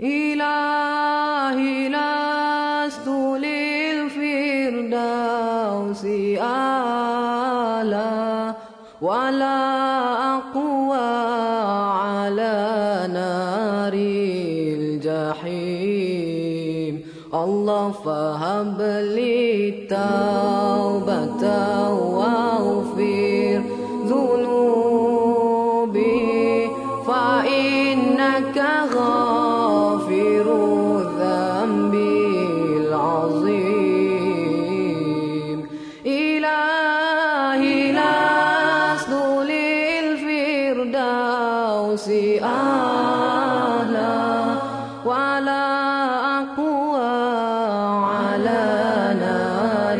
إلهي لست للفردوس أعلى ولا أقوى على نار الجحيم الله فهب لي التوبة واغفر ذنوبي فإنك غافر للفردوس أعلى ولا أقوى على نار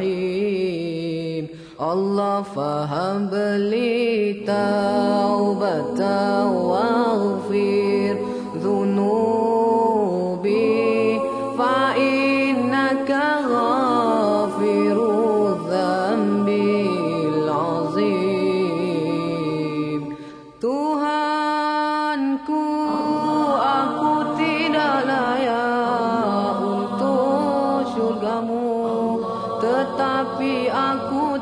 الجحيم. الله فهب لي توبة واغفر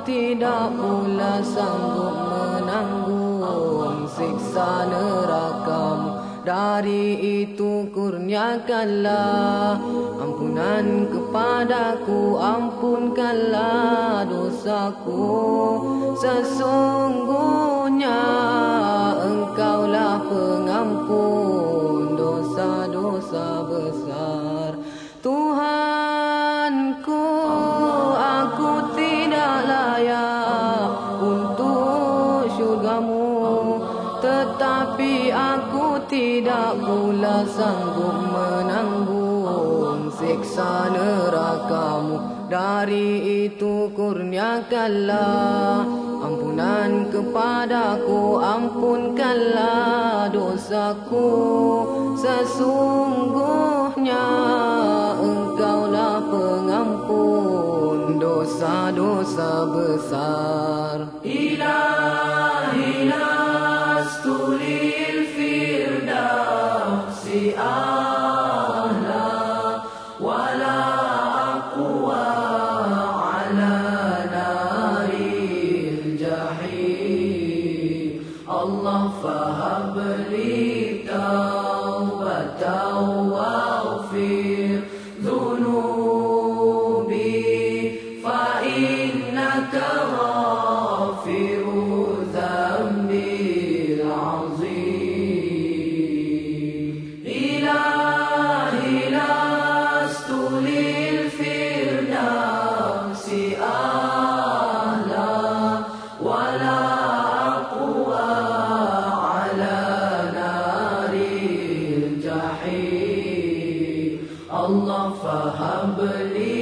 tidak pula sanggup menanggung siksa nerakamu. Dari itu kurniakanlah ampunan kepadaku Ampunkanlah dosaku. Sesungguhnya engkaulah pengampun dosa-dosa besar Tetapi aku tidak pula sanggup menanggung siksa nerakamu. Dari itu kurniakanlah ampunan kepadaku Ampunkanlah dosaku. Sesungguhnya engkaulah pengampun dosa-dosa besar. Ilahi firdausi a'la wala aqwa ala naril jahim Allah Allah fahabli